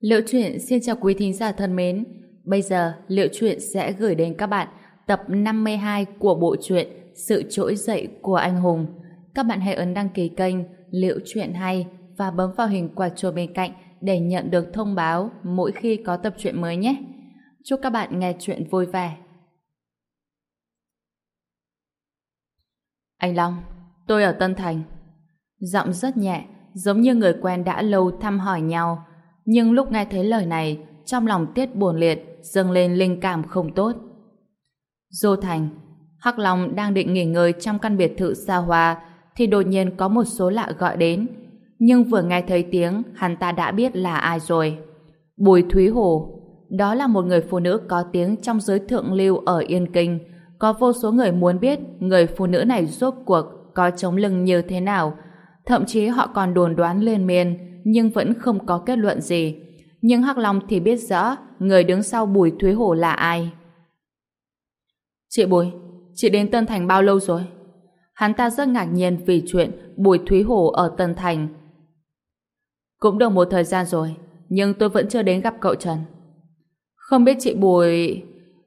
Liệu truyện xin chào quý thính giả thân mến. Bây giờ, Liệu truyện sẽ gửi đến các bạn tập 52 của bộ truyện Sự trỗi dậy của anh hùng. Các bạn hãy ấn đăng ký kênh Liệu truyện hay và bấm vào hình quả chuông bên cạnh để nhận được thông báo mỗi khi có tập truyện mới nhé. Chúc các bạn nghe truyện vui vẻ. Anh Long, tôi ở Tân Thành. Giọng rất nhẹ, giống như người quen đã lâu thăm hỏi nhau. Nhưng lúc nghe thấy lời này, trong lòng Tiết buồn liệt, dâng lên linh cảm không tốt. Dô Thành, Hắc Long đang định nghỉ ngơi trong căn biệt thự xa hoa, thì đột nhiên có một số lạ gọi đến. Nhưng vừa nghe thấy tiếng, hắn ta đã biết là ai rồi. Bùi Thúy Hồ, đó là một người phụ nữ có tiếng trong giới thượng lưu ở Yên Kinh. Có vô số người muốn biết người phụ nữ này rốt cuộc có chống lưng như thế nào. Thậm chí họ còn đồn đoán liên miên, nhưng vẫn không có kết luận gì. Nhưng Hắc Long thì biết rõ người đứng sau Bùi Thúy Hồ là ai. Chị Bùi, chị đến Tân Thành bao lâu rồi? Hắn ta rất ngạc nhiên vì chuyện Bùi Thúy Hồ ở Tân Thành. Cũng được một thời gian rồi, nhưng tôi vẫn chưa đến gặp cậu Trần. Không biết chị Bùi...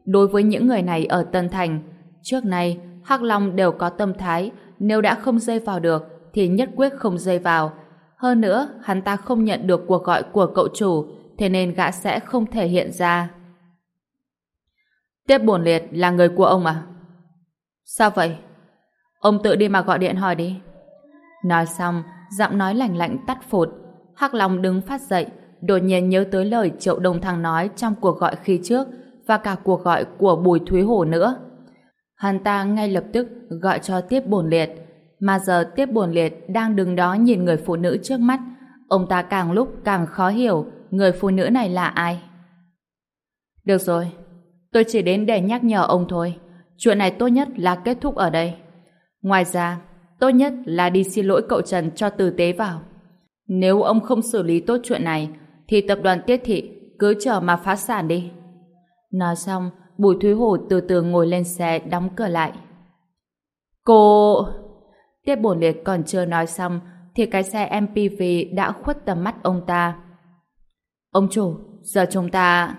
Đối với những người này ở Tân Thành, trước nay Hắc Long đều có tâm thái nếu đã không dây vào được thì nhất quyết không dây vào. Hơn nữa, hắn ta không nhận được cuộc gọi của cậu chủ thế nên gã sẽ không thể hiện ra. Tiếp buồn liệt là người của ông à? Sao vậy? Ông tự đi mà gọi điện hỏi đi. Nói xong, giọng nói lạnh lạnh tắt phụt. Hắc Long đứng phát dậy, đột nhiên nhớ tới lời Triệu Đông Thăng nói trong cuộc gọi khi trước và cả cuộc gọi của Bùi Thúy Hổ nữa. Hắn ta ngay lập tức gọi cho tiếp bổn liệt, mà giờ tiếp buồn liệt đang đứng đó nhìn người phụ nữ trước mắt. Ông ta càng lúc càng khó hiểu người phụ nữ này là ai. Được rồi, tôi chỉ đến để nhắc nhở ông thôi. Chuyện này tốt nhất là kết thúc ở đây. Ngoài ra, tốt nhất là đi xin lỗi cậu Trần cho tử tế vào. Nếu ông không xử lý tốt chuyện này, thì tập đoàn Tiết Thị cứ chờ mà phá sản đi. Nói xong, Bùi Thúy Hồ từ từ ngồi lên xe đóng cửa lại. Cô... Tiết bổn liệt còn chưa nói xong thì cái xe MPV đã khuất tầm mắt ông ta. Ông chủ, giờ chúng ta...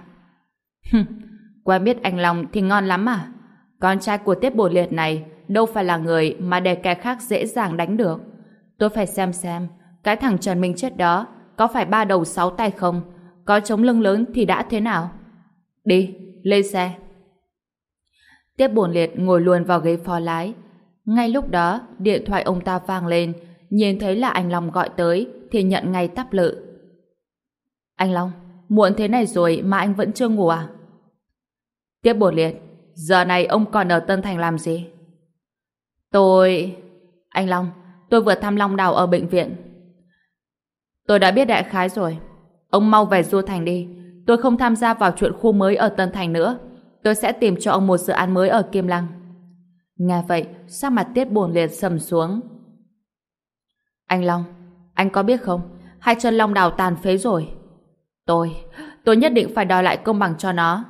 Quen biết anh Long thì ngon lắm à? Con trai của Tiết bổn liệt này đâu phải là người mà để kẻ khác dễ dàng đánh được. Tôi phải xem xem cái thằng Trần Minh chết đó có phải ba đầu sáu tay không? Có chống lưng lớn thì đã thế nào? Đi, lên xe. Tiếp bổn liệt ngồi luôn vào ghế phó lái. Ngay lúc đó, điện thoại ông ta vang lên, nhìn thấy là anh Long gọi tới, thì nhận ngay tắp lự. Anh Long, muộn thế này rồi mà anh vẫn chưa ngủ à? Tiếp bột liệt, giờ này ông còn ở Tân Thành làm gì? Tôi... Anh Long, tôi vừa thăm Long Đào ở bệnh viện. Tôi đã biết đại khái rồi. Ông mau về Du Thành đi. Tôi không tham gia vào chuyện khu mới ở Tân Thành nữa. Tôi sẽ tìm cho ông một dự án mới ở Kim Lăng. Nghe vậy, sắc mặt tiết buồn liệt sầm xuống. Anh Long, anh có biết không? Hai chân Long đào tàn phế rồi. Tôi, tôi nhất định phải đòi lại công bằng cho nó.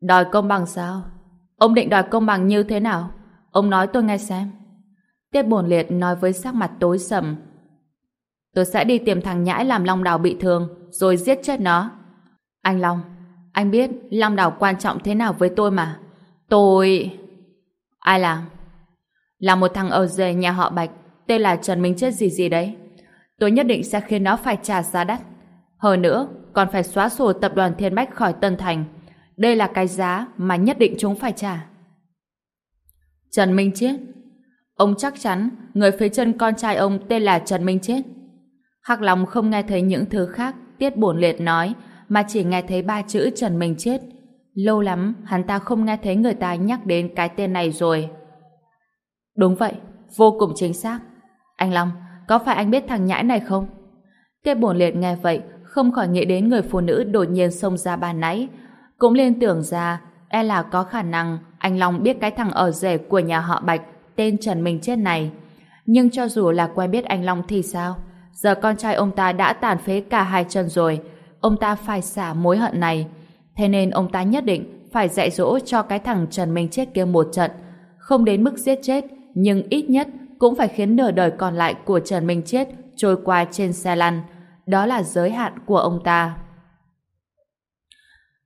Đòi công bằng sao? Ông định đòi công bằng như thế nào? Ông nói tôi nghe xem. Tiết buồn liệt nói với sắc mặt tối sầm. Tôi sẽ đi tìm thằng nhãi làm Long Đào bị thương, rồi giết chết nó. Anh Long, anh biết Long Đào quan trọng thế nào với tôi mà. Tôi... Ai làm? Là một thằng ở dề nhà họ Bạch, tên là Trần Minh Chết gì gì đấy. Tôi nhất định sẽ khiến nó phải trả giá đắt. Hơn nữa, còn phải xóa sổ tập đoàn Thiên Bách khỏi Tân Thành. Đây là cái giá mà nhất định chúng phải trả. Trần Minh Chết Ông chắc chắn người phía chân con trai ông tên là Trần Minh Chết. Hắc Long không nghe thấy những thứ khác Tiết Bổn Liệt nói, mà chỉ nghe thấy ba chữ Trần Minh chết. Lâu lắm, hắn ta không nghe thấy người ta nhắc đến cái tên này rồi. Đúng vậy, vô cùng chính xác. Anh Long, có phải anh biết thằng nhãi này không? Tiết Bổn Liệt nghe vậy, không khỏi nghĩ đến người phụ nữ đột nhiên xông ra bàn nãy. Cũng liên tưởng ra, e là có khả năng anh Long biết cái thằng ở rể của nhà họ Bạch tên Trần Minh chết này. Nhưng cho dù là quen biết anh Long thì sao? Giờ con trai ông ta đã tàn phế cả hai chân rồi, ông ta phải xả mối hận này. Thế nên ông ta nhất định phải dạy dỗ cho cái thằng Trần Minh chết kia một trận. Không đến mức giết chết, nhưng ít nhất cũng phải khiến nửa đời còn lại của Trần Minh chết trôi qua trên xe lăn. đó là giới hạn của ông ta.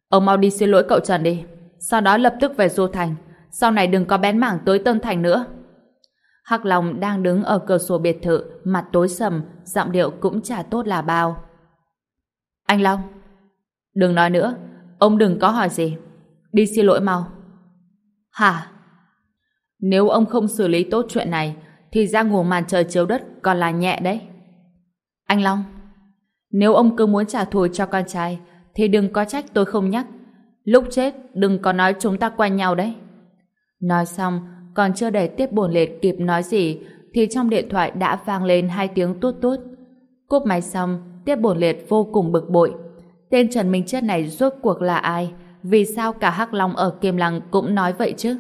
Ông mau đi xin lỗi cậu Trần đi, sau đó lập tức về Du Thành, sau này đừng có bén mảng tới Tân Thành nữa. Hắc Long đang đứng ở cửa sổ biệt thự, mặt tối sầm, giọng điệu cũng chả tốt là bao. Anh Long, đừng nói nữa, ông đừng có hỏi gì. Đi xin lỗi mau. Hả? Nếu ông không xử lý tốt chuyện này, thì ra ngủ màn trời chiếu đất còn là nhẹ đấy. Anh Long, nếu ông cứ muốn trả thù cho con trai, thì đừng có trách tôi không nhắc. Lúc chết, đừng có nói chúng ta quen nhau đấy. Nói xong, còn chưa để tiếp buồn liệt kịp nói gì, thì trong điện thoại đã vang lên hai tiếng tút tút. Cúp máy xong, tiếp buồn liệt vô cùng bực bội. Tên Trần Minh Chết này rốt cuộc là ai? Vì sao cả Hắc Long ở Kiềm Lăng cũng nói vậy chứ?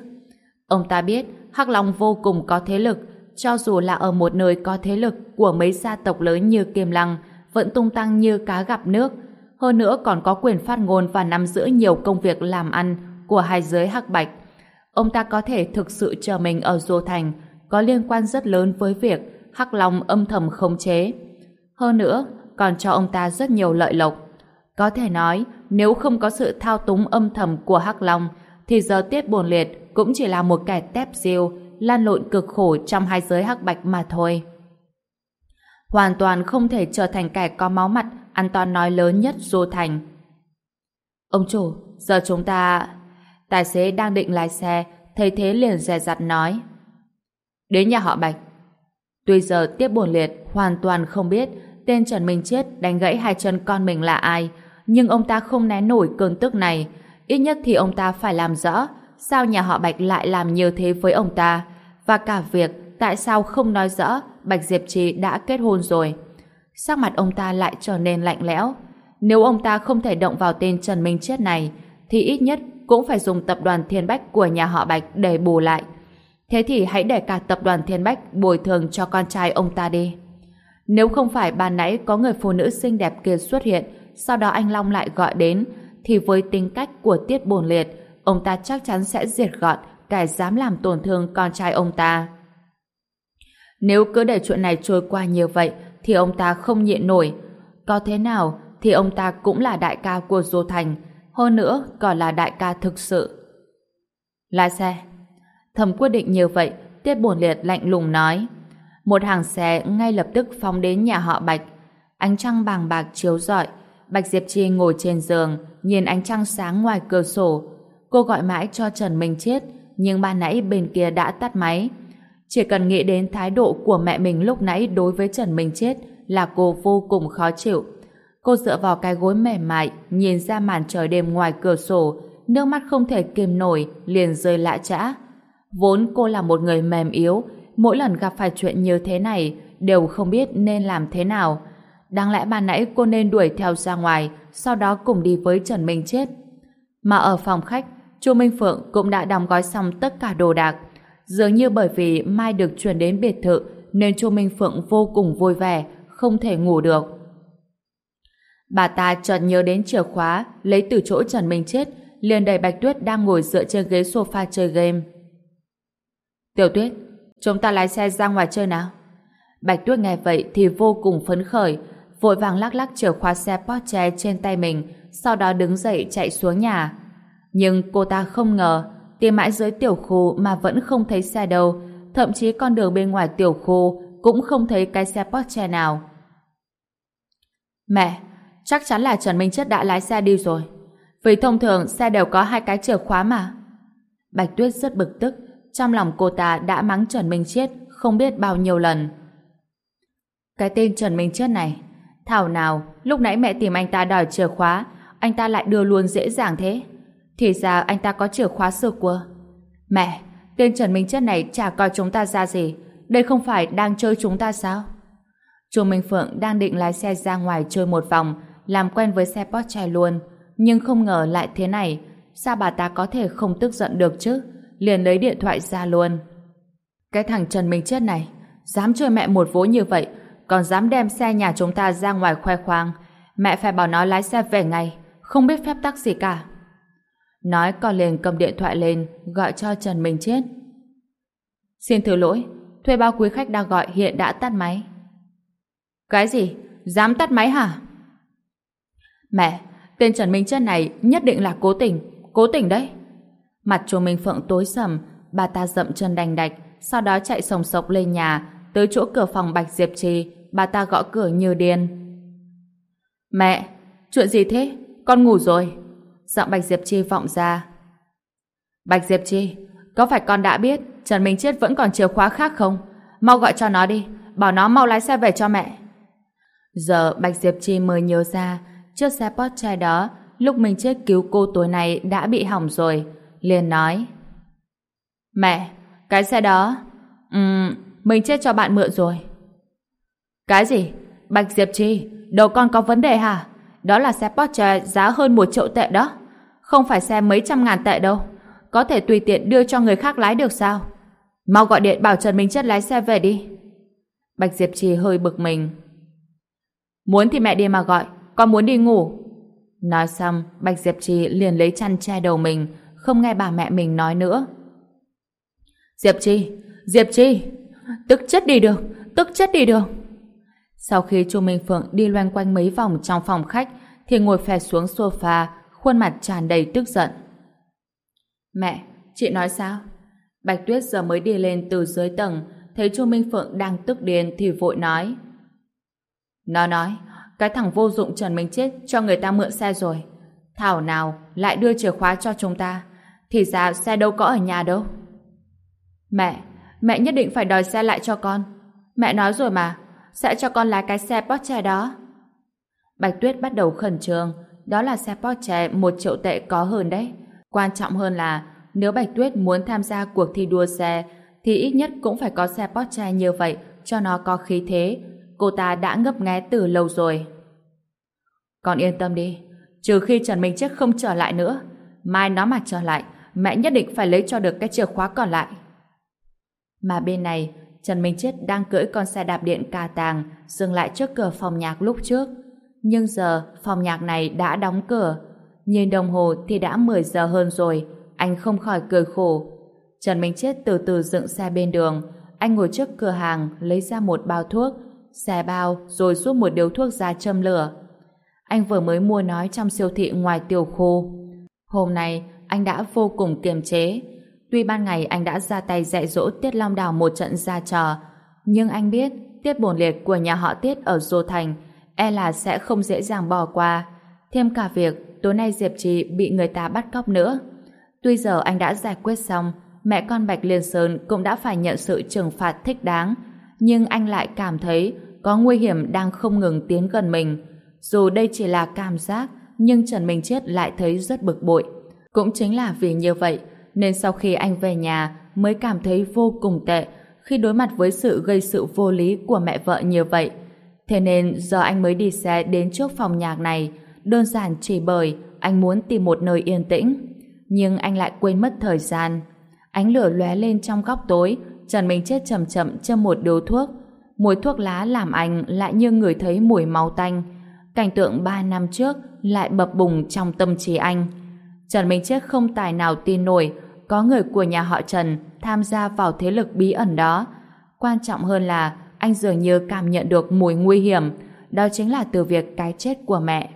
Ông ta biết Hắc Long vô cùng có thế lực, cho dù là ở một nơi có thế lực của mấy gia tộc lớn như Kiềm Lăng, vẫn tung tăng như cá gặp nước. Hơn nữa còn có quyền phát ngôn và nắm giữ nhiều công việc làm ăn của hai giới Hắc Bạch. Ông ta có thể thực sự chờ mình ở Dô Thành, có liên quan rất lớn với việc Hắc Long âm thầm khống chế. Hơn nữa, còn cho ông ta rất nhiều lợi lộc. Có thể nói, nếu không có sự thao túng âm thầm của Hắc Long, thì giờ tiết buồn liệt cũng chỉ là một kẻ tép diêu, lan lộn cực khổ trong hai giới hắc bạch mà thôi. Hoàn toàn không thể trở thành kẻ có máu mặt, ăn toàn nói lớn nhất du thành. Ông chủ, giờ chúng ta... Tài xế đang định lái xe, thấy thế liền dè dặt nói. Đến nhà họ Bạch. Tuy giờ tiếp buồn liệt hoàn toàn không biết tên Trần Minh Chết đánh gãy hai chân con mình là ai, nhưng ông ta không né nổi cơn tức này. Ít nhất thì ông ta phải làm rõ sao nhà họ Bạch lại làm như thế với ông ta, và cả việc tại sao không nói rõ Bạch Diệp Trì đã kết hôn rồi. Sắc mặt ông ta lại trở nên lạnh lẽo. Nếu ông ta không thể động vào tên Trần Minh Chết này, thì ít nhất cũng phải dùng tập đoàn Thiên Bách của nhà họ Bạch để bù lại. Thế thì hãy để cả tập đoàn Thiên Bách bồi thường cho con trai ông ta đi. Nếu không phải ban nãy có người phụ nữ xinh đẹp kia xuất hiện, sau đó anh Long lại gọi đến, thì với tính cách của Tiết Bồn Liệt, ông ta chắc chắn sẽ diệt gọn kẻ dám làm tổn thương con trai ông ta. Nếu cứ để chuyện này trôi qua như vậy, thì ông ta không nhịn nổi. Có thế nào, thì ông ta cũng là đại ca của Du Thành, hơn nữa còn là đại ca thực sự. Lái xe. Thầm quyết định như vậy, Tiết Bồn Liệt lạnh lùng nói. Một hàng xe ngay lập tức phóng đến nhà họ Bạch. Ánh trăng bàng bạc chiếu rọi. Bạch Diệp Chi ngồi trên giường, nhìn ánh trăng sáng ngoài cửa sổ. Cô gọi mãi cho Trần Minh Chết, nhưng ban nãy bên kia đã tắt máy. Chỉ cần nghĩ đến thái độ của mẹ mình lúc nãy đối với Trần Minh Chết là cô vô cùng khó chịu. Cô dựa vào cái gối mềm mại, nhìn ra màn trời đêm ngoài cửa sổ, nước mắt không thể kiềm nổi, liền rơi lạ trã. Vốn cô là một người mềm yếu, mỗi lần gặp phải chuyện như thế này đều không biết nên làm thế nào. Đáng lẽ ban nãy cô nên đuổi theo ra ngoài, sau đó cùng đi với Trần Minh Chết. Mà ở phòng khách, Chu Minh Phượng cũng đã đóng gói xong tất cả đồ đạc. Dường như bởi vì Mai được chuyển đến biệt thự nên Chu Minh Phượng vô cùng vui vẻ, không thể ngủ được. Bà ta chợt nhớ đến chìa khóa lấy từ chỗ Trần Minh Chết liền đẩy Bạch Tuyết đang ngồi dựa trên ghế sofa chơi game. Tiểu Tuyết, chúng ta lái xe ra ngoài chơi nào. Bạch Tuyết nghe vậy thì vô cùng phấn khởi, vội vàng lắc lắc chìa khóa xe Porsche trên tay mình, sau đó đứng dậy chạy xuống nhà. Nhưng cô ta không ngờ, tìm mãi dưới tiểu khu mà vẫn không thấy xe đâu, thậm chí con đường bên ngoài tiểu khu cũng không thấy cái xe Porsche nào. Mẹ, chắc chắn là Trần Minh Chất đã lái xe đi rồi. Vì thông thường xe đều có hai cái chìa khóa mà. Bạch Tuyết rất bực tức, trong lòng cô ta đã mắng Trần Minh Chết không biết bao nhiêu lần. Cái tên Trần Minh Chết này, thảo nào lúc nãy mẹ tìm anh ta đòi chìa khóa, anh ta lại đưa luôn dễ dàng thế. Thì ra anh ta có chìa khóa sơ cua. Mẹ, tên Trần Minh Chất này chả coi chúng ta ra gì. Đây không phải đang chơi chúng ta sao? Chu Minh Phượng đang định lái xe ra ngoài chơi một vòng, làm quen với xe Porsche luôn. Nhưng không ngờ lại thế này, sao bà ta có thể không tức giận được chứ? Liền lấy điện thoại ra luôn. Cái thằng Trần Minh Chết này, dám chơi mẹ một vố như vậy, còn dám đem xe nhà chúng ta ra ngoài khoe khoang. Mẹ phải bảo nó lái xe về ngay, không biết phép tắc gì cả. Nói con liền cầm điện thoại lên, gọi cho Trần Minh Chết. Xin thứ lỗi, thuê bao quý khách đang gọi hiện đã tắt máy. Cái gì? Dám tắt máy hả? Mẹ, tên Trần Minh Chết này nhất định là cố tình, cố tình đấy. Mặt chùa Minh Phượng tối sầm, bà ta dậm chân đành đạch, sau đó chạy sồng sộc lên nhà, tới chỗ cửa phòng Bạch Diệp Trì, bà ta gõ cửa như điên. Mẹ, chuyện gì thế? Con ngủ rồi. Giọng Bạch Diệp trì vọng ra. Bạch Diệp trì có phải con đã biết Trần Minh Chết vẫn còn chìa khóa khác không? Mau gọi cho nó đi, bảo nó mau lái xe về cho mẹ. Giờ Bạch Diệp trì mới nhớ ra chiếc xe Porsche đó lúc mình chết cứu cô tối nay đã bị hỏng rồi. Liền nói Mẹ, cái xe đó um, mình chết cho bạn mượn rồi. Cái gì? Bạch Diệp Chi, đầu con có vấn đề hả? Đó là xe Porsche giá hơn một triệu tệ đó. Không phải xe mấy trăm ngàn tệ đâu. Có thể tùy tiện đưa cho người khác lái được sao? Mau gọi điện bảo Trần Minh Chất lái xe về đi. Bạch Diệp Trì hơi bực mình. Muốn thì mẹ đi mà gọi, con muốn đi ngủ. Nói xong, Bạch Diệp Trì liền lấy chăn che đầu mình, không nghe bà mẹ mình nói nữa. Diệp Trì, Diệp Trì, tức chết đi được, tức chết đi được. Sau khi Chu Minh Phượng đi loanh quanh mấy vòng trong phòng khách, thì ngồi phè xuống sofa, khuôn mặt tràn đầy tức giận. Mẹ, chị nói sao? Bạch Tuyết giờ mới đi lên từ dưới tầng, thấy Chu Minh Phượng đang tức điên thì vội nói. Nó nói, cái thằng vô dụng Trần Minh Chết cho người ta mượn xe rồi. Thảo nào lại đưa chìa khóa cho chúng ta. Thì ra xe đâu có ở nhà đâu. Mẹ, mẹ nhất định phải đòi xe lại cho con. Mẹ nói rồi mà, sẽ cho con lái cái xe Porsche đó. Bạch Tuyết bắt đầu khẩn trương, đó là xe Porsche một triệu tệ có hơn đấy. Quan trọng hơn là nếu Bạch Tuyết muốn tham gia cuộc thi đua xe thì ít nhất cũng phải có xe Porsche như vậy cho nó có khí thế. Cô ta đã ngấp nghé từ lâu rồi. Con yên tâm đi, trừ khi Trần Minh Chết không trở lại nữa. Mai nó mà trở lại, mẹ nhất định phải lấy cho được cái chìa khóa còn lại. Mà bên này, Trần Minh Chết đang cưỡi con xe đạp điện ca tàng dừng lại trước cửa phòng nhạc lúc trước. Nhưng giờ phòng nhạc này đã đóng cửa. Nhìn đồng hồ thì đã 10 giờ hơn rồi. Anh không khỏi cười khổ. Trần Minh Chết từ từ dựng xe bên đường. Anh ngồi trước cửa hàng lấy ra một bao thuốc, xẻ bao rồi rút một điếu thuốc ra châm lửa. Anh vừa mới mua nói trong siêu thị ngoài tiểu khu. Hôm nay anh đã vô cùng kiềm chế. Tuy ban ngày anh đã ra tay dạy dỗ Tiết Long Đào một trận ra trò, nhưng anh biết tiết bổn liệt của nhà họ Tiết ở Dô Thành e là sẽ không dễ dàng bỏ qua. Thêm cả việc tối nay Diệp Trì bị người ta bắt cóc nữa. Tuy giờ anh đã giải quyết xong, mẹ con Bạch Liên Sơn cũng đã phải nhận sự trừng phạt thích đáng, nhưng anh lại cảm thấy có nguy hiểm đang không ngừng tiến gần mình. Dù đây chỉ là cảm giác, nhưng Trần Minh Chết lại thấy rất bực bội. Cũng chính là vì như vậy, nên sau khi anh về nhà mới cảm thấy vô cùng tệ khi đối mặt với sự gây sự vô lý của mẹ vợ như vậy. Thế nên giờ anh mới đi xe đến trước phòng nhạc này, đơn giản chỉ bởi anh muốn tìm một nơi yên tĩnh. Nhưng anh lại quên mất thời gian. Ánh lửa lóe lên trong góc tối, Trần Minh Chết chậm chậm châm một điếu thuốc. Mùi thuốc lá làm anh lại như người thấy mùi máu tanh. Cảnh tượng ba năm trước lại bập bùng trong tâm trí anh. Trần Minh Chết không tài nào tin nổi có người của nhà họ Trần tham gia vào thế lực bí ẩn đó. Quan trọng hơn là anh dường như cảm nhận được mùi nguy hiểm, đó chính là từ việc cái chết của mẹ.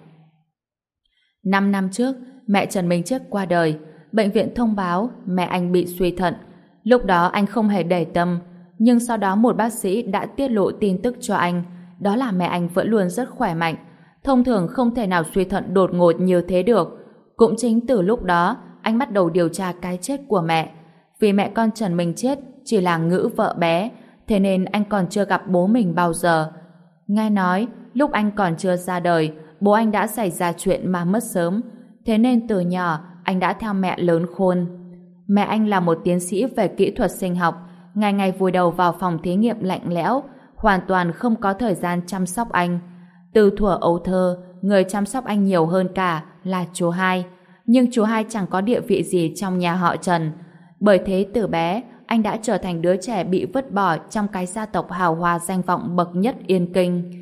Năm năm trước, mẹ Trần Minh Chết qua đời, bệnh viện thông báo mẹ anh bị suy thận. Lúc đó anh không hề để tâm, nhưng sau đó một bác sĩ đã tiết lộ tin tức cho anh, đó là mẹ anh vẫn luôn rất khỏe mạnh. Thông thường không thể nào suy thận đột ngột như thế được. Cũng chính từ lúc đó, anh bắt đầu điều tra cái chết của mẹ. Vì mẹ con Trần Minh chết chỉ là ngữ vợ bé, thế nên anh còn chưa gặp bố mình bao giờ. Nghe nói, lúc anh còn chưa ra đời, bố anh đã xảy ra chuyện mà mất sớm, thế nên từ nhỏ anh đã theo mẹ lớn khôn. Mẹ anh là một tiến sĩ về kỹ thuật sinh học, ngày ngày vùi đầu vào phòng thí nghiệm lạnh lẽo, hoàn toàn không có thời gian chăm sóc anh. Từ thuở ấu thơ, người chăm sóc anh nhiều hơn cả là chú hai. Nhưng chú hai chẳng có địa vị gì trong nhà họ Trần. Bởi thế từ bé, anh đã trở thành đứa trẻ bị vứt bỏ trong cái gia tộc hào hoa danh vọng bậc nhất Yên Kinh.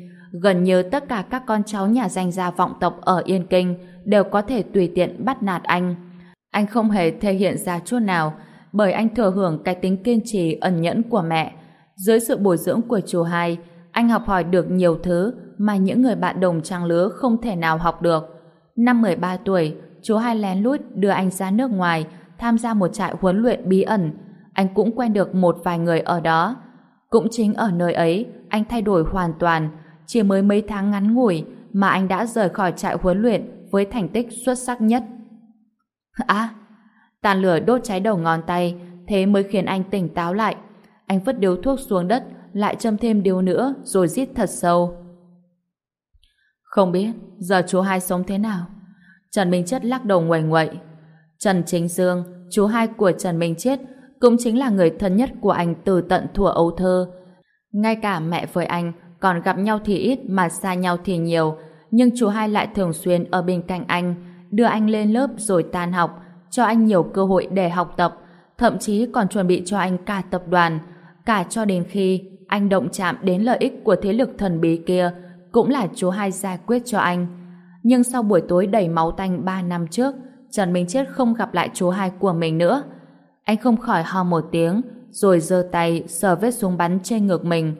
Gần như tất cả các con cháu nhà danh gia vọng tộc ở Yên Kinh đều có thể tùy tiện bắt nạt anh. Anh không hề thể hiện ra chút nào bởi anh thừa hưởng cái tính kiên trì ẩn nhẫn của mẹ. Dưới sự bồi dưỡng của chú hai, anh học hỏi được nhiều thứ mà những người bạn đồng trang lứa không thể nào học được. Năm 13 tuổi, chú hai lén lút đưa anh ra nước ngoài tham gia một trại huấn luyện bí ẩn. Anh cũng quen được một vài người ở đó. Cũng chính ở nơi ấy, anh thay đổi hoàn toàn. Chỉ mới mấy tháng ngắn ngủi mà anh đã rời khỏi trại huấn luyện với thành tích xuất sắc nhất. À, tàn lửa đốt cháy đầu ngón tay, thế mới khiến anh tỉnh táo lại. Anh vứt điếu thuốc xuống đất, lại châm thêm điếu nữa, rồi rít thật sâu. Không biết, giờ chú hai sống thế nào? Trần Minh Chết lắc đầu ngoảnh ngoậy. Trần Chính Dương, chú hai của Trần Minh Chết, cũng chính là người thân nhất của anh từ tận thuở ấu thơ. Ngay cả mẹ với anh còn gặp nhau thì ít mà xa nhau thì nhiều, nhưng chú hai lại thường xuyên ở bên cạnh anh, đưa anh lên lớp rồi tan học, cho anh nhiều cơ hội để học tập, thậm chí còn chuẩn bị cho anh cả tập đoàn, cả cho đến khi anh động chạm đến lợi ích của thế lực thần bí kia, cũng là chú hai giải quyết cho anh. Nhưng sau buổi tối đầy máu tanh 3 năm trước, Trần Minh Chết không gặp lại chú hai của mình nữa. Anh không khỏi ho một tiếng, rồi giơ tay sờ vết súng bắn trên ngực mình.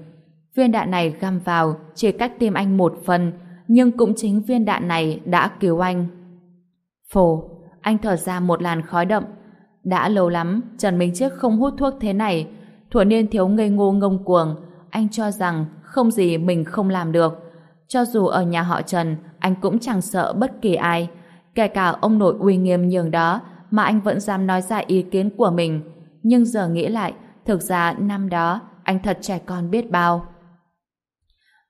Viên đạn này găm vào, chỉ cách tim anh một phần, nhưng cũng chính viên đạn này đã cứu anh. Phổ, anh thở ra một làn khói đậm. Đã lâu lắm, Trần Minh chết không hút thuốc thế này. Thuở niên thiếu ngây ngô ngông cuồng, anh cho rằng không gì mình không làm được. Cho dù ở nhà họ Trần, anh cũng chẳng sợ bất kỳ ai. Kể cả ông nội uy nghiêm nhường đó, mà anh vẫn dám nói ra ý kiến của mình. Nhưng giờ nghĩ lại, thực ra năm đó, anh thật trẻ con biết bao.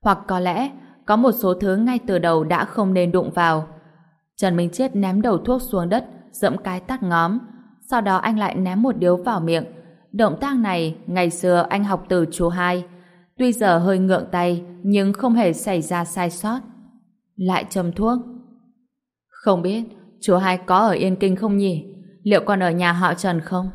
Hoặc có lẽ, có một số thứ ngay từ đầu đã không nên đụng vào. Trần Minh Chết ném đầu thuốc xuống đất, dẫm cái tắt ngóm. Sau đó anh lại ném một điếu vào miệng. Động tác này, ngày xưa anh học từ chú hai. Tuy giờ hơi ngượng tay, nhưng không hề xảy ra sai sót. Lại châm thuốc. Không biết, chú hai có ở Yên Kinh không nhỉ? Liệu còn ở nhà họ Trần không?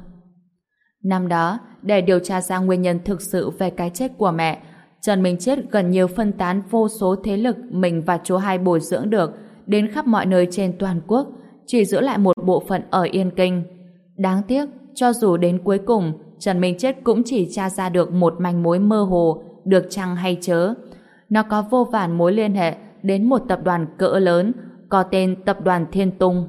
Năm đó, để điều tra ra nguyên nhân thực sự về cái chết của mẹ, Trần Minh Chết gần như phân tán vô số thế lực mình và chú hai bồi dưỡng được đến khắp mọi nơi trên toàn quốc, chỉ giữ lại một bộ phận ở Yên Kinh. Đáng tiếc, cho dù đến cuối cùng, Trần Minh Chết cũng chỉ tra ra được một manh mối mơ hồ, được chăng hay chớ. Nó có vô vàn mối liên hệ đến một tập đoàn cỡ lớn, có tên Tập đoàn Thiên Tung.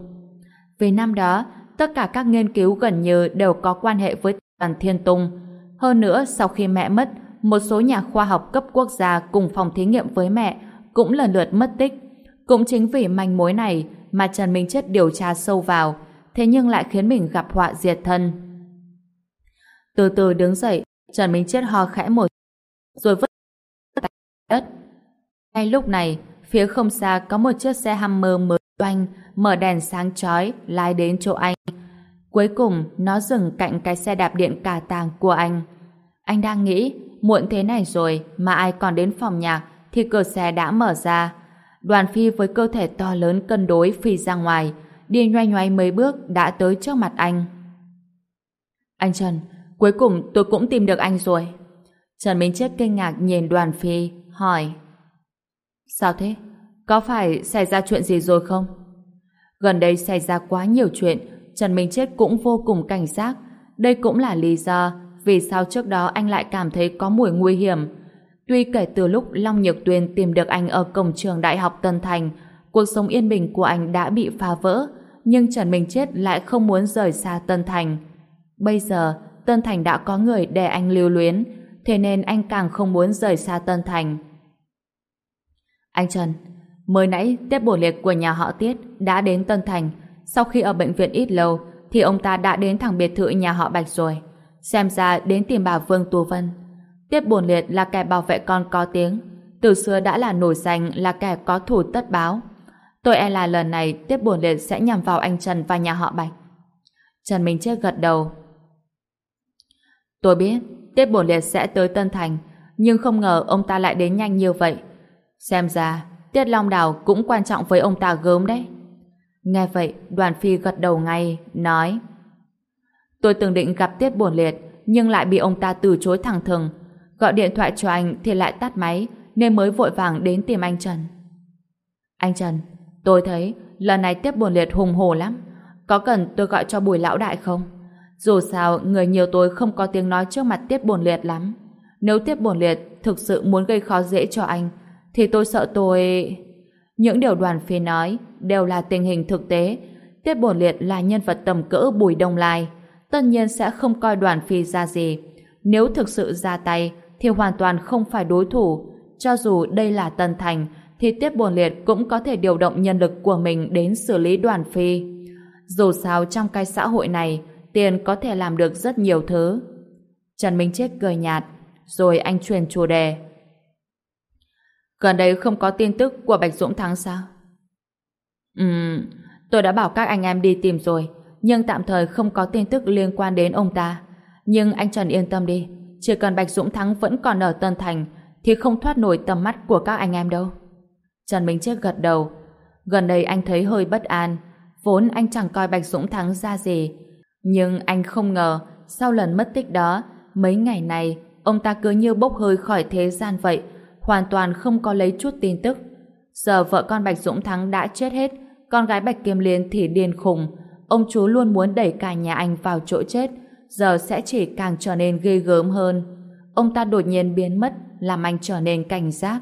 Về năm đó, tất cả các nghiên cứu gần như đều có quan hệ với Tập đoàn Thiên Tung. Hơn nữa, sau khi mẹ mất, một số nhà khoa học cấp quốc gia cùng phòng thí nghiệm với mẹ cũng lần lượt mất tích. Cũng chính vì manh mối này mà Trần Minh Chất điều tra sâu vào, thế nhưng lại khiến mình gặp họa diệt thân. Từ từ đứng dậy, Trần Minh Chết ho khẽ một rồi vứt đất. Ngay lúc này, phía không xa có một chiếc xe Hummer mới toanh, mở đèn sáng chói, lái đến chỗ anh. Cuối cùng, nó dừng cạnh cái xe đạp điện cà tàng của anh. Anh đang nghĩ, muộn thế này rồi mà ai còn đến phòng nhạc thì cửa xe đã mở ra. Đoàn phi với cơ thể to lớn cân đối phi ra ngoài, đi nhoay nhoay mấy bước đã tới trước mặt anh. Anh Trần, cuối cùng tôi cũng tìm được anh rồi. Trần Minh Chết kinh ngạc nhìn đoàn phi, hỏi. Sao thế? Có phải xảy ra chuyện gì rồi không? Gần đây xảy ra quá nhiều chuyện, Trần Minh Chết cũng vô cùng cảnh giác. Đây cũng là lý do vì sao trước đó anh lại cảm thấy có mùi nguy hiểm. Tuy kể từ lúc Long Nhược Tuyên tìm được anh ở cổng trường Đại học Tân Thành, cuộc sống yên bình của anh đã bị phá vỡ, nhưng Trần Minh Chết lại không muốn rời xa Tân Thành. Bây giờ, Tân Thành đã có người để anh lưu luyến, thế nên anh càng không muốn rời xa Tân Thành. Anh Trần, mới nãy tiếp bổ liệt của nhà họ Tiết đã đến Tân Thành. Sau khi ở bệnh viện ít lâu, thì ông ta đã đến thẳng biệt thự nhà họ Bạch rồi. Xem ra đến tìm bà Vương Tu Vân. Tiết bổn liệt là kẻ bảo vệ con có tiếng. Từ xưa đã là nổi danh là kẻ có thủ tất báo. Tôi e là lần này Tiết bổn liệt sẽ nhằm vào anh Trần và nhà họ Bạch. Trần Minh Chết gật đầu. Tôi biết Tiết bổn liệt sẽ tới Tân Thành nhưng không ngờ ông ta lại đến nhanh như vậy. Xem ra Tiết Long Đào cũng quan trọng với ông ta gớm đấy. Nghe vậy, đoàn phi gật đầu ngay, nói Tôi từng định gặp Tiết Bổn Liệt, nhưng lại bị ông ta từ chối thẳng thừng. Gọi điện thoại cho anh thì lại tắt máy, nên mới vội vàng đến tìm anh Trần. Anh Trần, tôi thấy lần này Tiết Bổn Liệt hùng hồ lắm. Có cần tôi gọi cho Bùi Lão Đại không? Dù sao, người nhiều tôi không có tiếng nói trước mặt Tiết Bổn Liệt lắm. Nếu Tiết bổn liệt thực sự muốn gây khó dễ cho anh, thì tôi sợ tôi... Những điều đoàn phi nói đều là tình hình thực tế. Tiết bổn liệt là nhân vật tầm cỡ bùi đông lai. Tất nhiên sẽ không coi đoàn phi ra gì. Nếu thực sự ra tay, thì hoàn toàn không phải đối thủ. Cho dù đây là Tân Thành, thì Tiết bổn liệt cũng có thể điều động nhân lực của mình đến xử lý đoàn phi. Dù sao trong cái xã hội này, tiền có thể làm được rất nhiều thứ. Trần Minh Chết cười nhạt, rồi anh truyền chủ đề. Gần đây không có tin tức của Bạch Dũng Thắng sao? Ừm, tôi đã bảo các anh em đi tìm rồi, nhưng tạm thời không có tin tức liên quan đến ông ta. Nhưng anh Trần yên tâm đi, chỉ cần Bạch Dũng Thắng vẫn còn ở Tân Thành, thì không thoát nổi tầm mắt của các anh em đâu. Trần Minh Chết gật đầu. Gần đây anh thấy hơi bất an, vốn anh chẳng coi Bạch Dũng Thắng ra gì. Nhưng anh không ngờ, sau lần mất tích đó, mấy ngày này, ông ta cứ như bốc hơi khỏi thế gian vậy, hoàn toàn không có lấy chút tin tức. Giờ vợ con Bạch Dũng Thắng đã chết hết, con gái Bạch Kim Liên thì điên khùng. Ông chú luôn muốn đẩy cả nhà anh vào chỗ chết, giờ sẽ chỉ càng trở nên ghê gớm hơn. Ông ta đột nhiên biến mất, làm anh trở nên cảnh giác.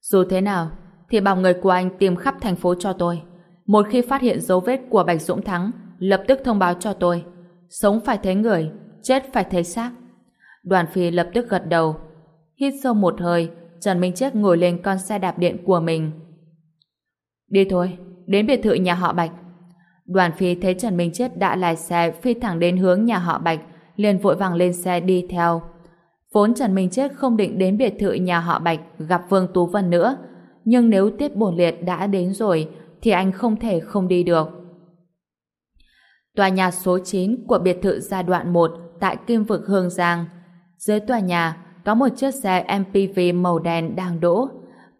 Dù thế nào, thì bảo người của anh tìm khắp thành phố cho tôi. Một khi phát hiện dấu vết của Bạch Dũng Thắng, lập tức thông báo cho tôi. Sống phải thấy người, chết phải thấy xác. Đoàn phi lập tức gật đầu. Hít sâu một hơi, Trần Minh Chết ngồi lên con xe đạp điện của mình. Đi thôi, đến biệt thự nhà họ Bạch. Đoàn phi thấy Trần Minh Chết đã lái xe phi thẳng đến hướng nhà họ Bạch, liền vội vàng lên xe đi theo. Vốn Trần Minh Chết không định đến biệt thự nhà họ Bạch gặp Vương Tú Vân nữa, nhưng nếu Tiết Bổn Liệt đã đến rồi, thì anh không thể không đi được. Tòa nhà số 9 của biệt thự giai đoạn 1 tại Kim Vực Hương Giang. Dưới tòa nhà có một chiếc xe MPV màu đen đang đỗ.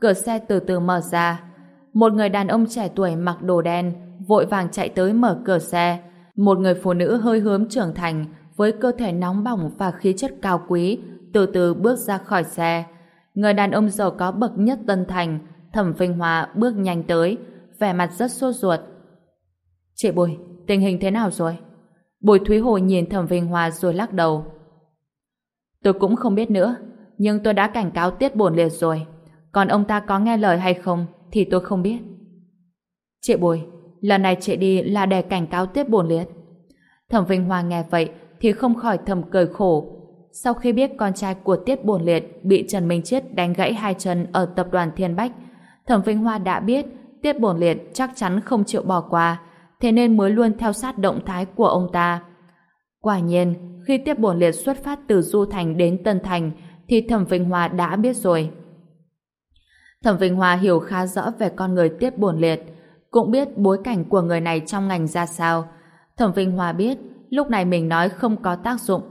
Cửa xe từ từ mở ra. Một người đàn ông trẻ tuổi mặc đồ đen vội vàng chạy tới mở cửa xe. Một người phụ nữ hơi hướng trưởng thành với cơ thể nóng bỏng và khí chất cao quý từ từ bước ra khỏi xe. Người đàn ông giàu có bậc nhất Tân Thành, Thẩm Vinh Hòa bước nhanh tới, vẻ mặt rất sốt ruột. Chị Bùi, tình hình thế nào rồi? Bùi Thúy Hồ nhìn Thẩm Vinh Hòa rồi lắc đầu. Tôi cũng không biết nữa, nhưng tôi đã cảnh cáo Tiết Bổn Liệt rồi. Còn ông ta có nghe lời hay không thì tôi không biết. Chị Bùi, lần này chị đi là để cảnh cáo Tiết Bổn Liệt. Thẩm Vinh Hòa nghe vậy thì không khỏi thầm cười khổ. Sau khi biết con trai của Tiết Bổn Liệt bị Trần Minh Chết đánh gãy hai chân ở tập đoàn Thiên Bách, Thẩm Vinh Hoa đã biết Tiết Bổn Liệt chắc chắn không chịu bỏ qua, thế nên mới luôn theo sát động thái của ông ta. Quả nhiên, khi Tiết Bổn Liệt xuất phát từ Du Thành đến Tân Thành, thì Thẩm Vinh hòa đã biết rồi. Thẩm Vinh hòa hiểu khá rõ về con người Tiết Bổn Liệt, cũng biết bối cảnh của người này trong ngành ra sao. Thẩm Vinh hòa biết, lúc này mình nói không có tác dụng.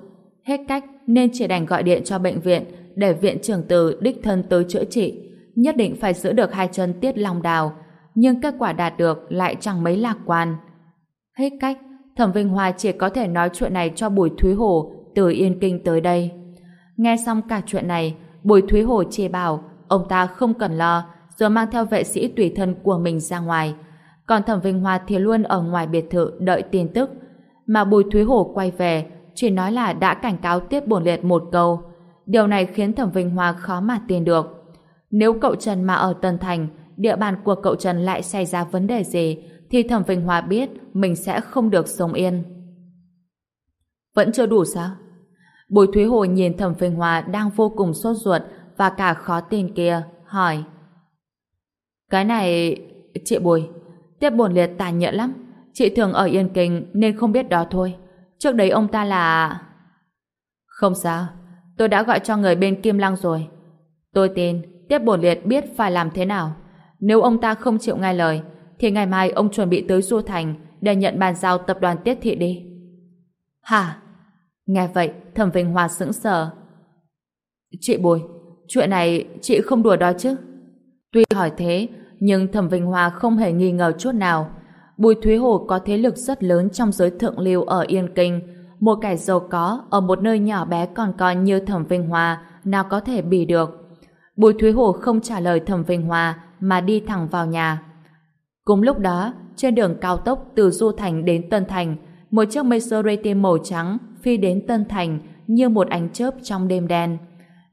Hết cách nên chỉ đành gọi điện cho bệnh viện để viện trưởng từ đích thân tới chữa trị. Nhất định phải giữ được hai chân Tiết Long Đào, nhưng kết quả đạt được lại chẳng mấy lạc quan. Hết cách, Thẩm Vinh Hoa chỉ có thể nói chuyện này cho Bùi Thúy Hồ từ Yên Kinh tới đây. Nghe xong cả chuyện này, Bùi Thúy Hồ chỉ bảo ông ta không cần lo rồi mang theo vệ sĩ tùy thân của mình ra ngoài. Còn Thẩm Vinh Hoa thì luôn ở ngoài biệt thự đợi tin tức. Mà Bùi Thúy Hồ quay về chỉ nói là đã cảnh cáo tiếp bổn liệt một câu. Điều này khiến Thẩm Vinh Hoa khó mà tin được. Nếu cậu Trần mà ở Tân Thành địa bàn của cậu Trần lại xảy ra vấn đề gì thì Thẩm Vinh Hoa biết mình sẽ không được sống yên. Vẫn chưa đủ sao? Bùi Thúy Hồ nhìn Thẩm Vinh Hoa đang vô cùng sốt ruột và cả khó tin kia, hỏi. Cái này... Chị Bùi, tiếp buồn liệt tàn nhẫn lắm. Chị thường ở Yên Kinh nên không biết đó thôi. Trước đấy ông ta là... Không sao, tôi đã gọi cho người bên Kim Lăng rồi. Tôi tin tiếp bổn liệt biết phải làm thế nào. Nếu ông ta không chịu nghe lời, thì ngày mai ông chuẩn bị tới Du Thành để nhận bàn giao tập đoàn Tiết Thị đi. Hả? Nghe vậy, Thẩm Vinh Hoa sững sờ. Chị Bùi, chuyện này chị không đùa đó chứ? Tuy hỏi thế, nhưng Thẩm Vinh Hoa không hề nghi ngờ chút nào. Bùi Thúy Hồ có thế lực rất lớn trong giới thượng lưu ở Yên Kinh. Một kẻ giàu có ở một nơi nhỏ bé còn coi như Thẩm Vinh Hoa nào có thể bì được. Bùi Thúy Hồ không trả lời Thẩm Vinh Hoa mà đi thẳng vào nhà. Cùng lúc đó, trên đường cao tốc từ Du Thành đến Tân Thành, một chiếc Maserati màu trắng phi đến Tân Thành như một ánh chớp trong đêm đen.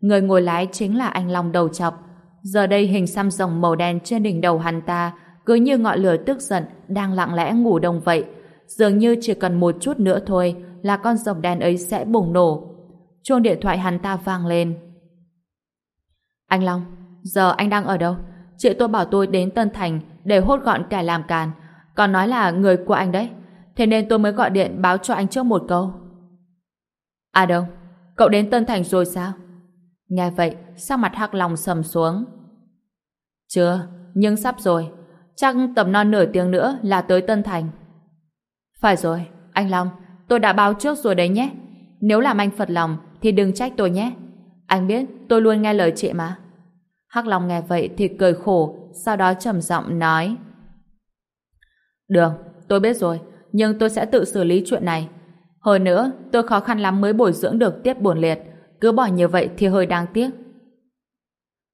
Người ngồi lái chính là anh Long đầu chọc. Giờ đây hình xăm rồng màu đen trên đỉnh đầu hắn ta cứ như ngọn lửa tức giận đang lặng lẽ ngủ đông vậy. Dường như chỉ cần một chút nữa thôi là con rồng đen ấy sẽ bùng nổ. Chuông điện thoại hắn ta vang lên. Anh Long, giờ anh đang ở đâu? Chị tôi bảo tôi đến Tân Thành để hốt gọn kẻ làm càn. Còn nói là người của anh đấy. Thế nên tôi mới gọi điện báo cho anh trước một câu. À đâu, cậu đến Tân Thành rồi sao? Nghe vậy, sắc mặt Hắc Long sầm xuống. Chưa, nhưng sắp rồi. Chắc tầm non nửa tiếng nữa là tới Tân Thành. Phải rồi, anh Long, tôi đã báo trước rồi đấy nhé. Nếu làm anh phật lòng thì đừng trách tôi nhé. Anh biết tôi luôn nghe lời chị mà. Hắc Long nghe vậy thì cười khổ, sau đó trầm giọng nói. Được, tôi biết rồi, nhưng tôi sẽ tự xử lý chuyện này. Hơn nữa, tôi khó khăn lắm mới bồi dưỡng được tiết buồn liệt. Cứ bỏ như vậy thì hơi đáng tiếc.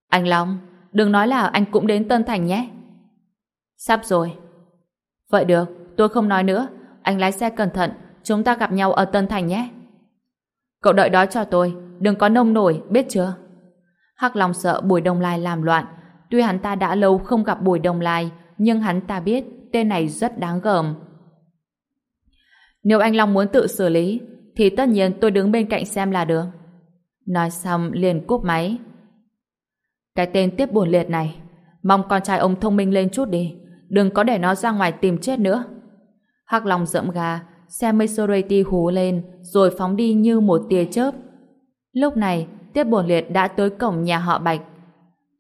Anh Long, đừng nói là anh cũng đến Tân Thành nhé. Sắp rồi. Vậy được, tôi không nói nữa. Anh lái xe cẩn thận, chúng ta gặp nhau ở Tân Thành nhé. Cậu đợi đó cho tôi, đừng có nông nổi, biết chưa? Hắc Long sợ Bùi Đông Lai làm loạn. Tuy hắn ta đã lâu không gặp Bùi Đông Lai, nhưng hắn ta biết tên này rất đáng gờm. Nếu anh Long muốn tự xử lý, thì tất nhiên tôi đứng bên cạnh xem là được. Nói xong liền cúp máy. Cái tên tiếp buồn liệt này, mong con trai ông thông minh lên chút đi, đừng có để nó ra ngoài tìm chết nữa. Hắc Long rậm gà, xe Maserati hú lên, rồi phóng đi như một tia chớp. Lúc này, tiếp Bổn liệt đã tới cổng nhà họ Bạch.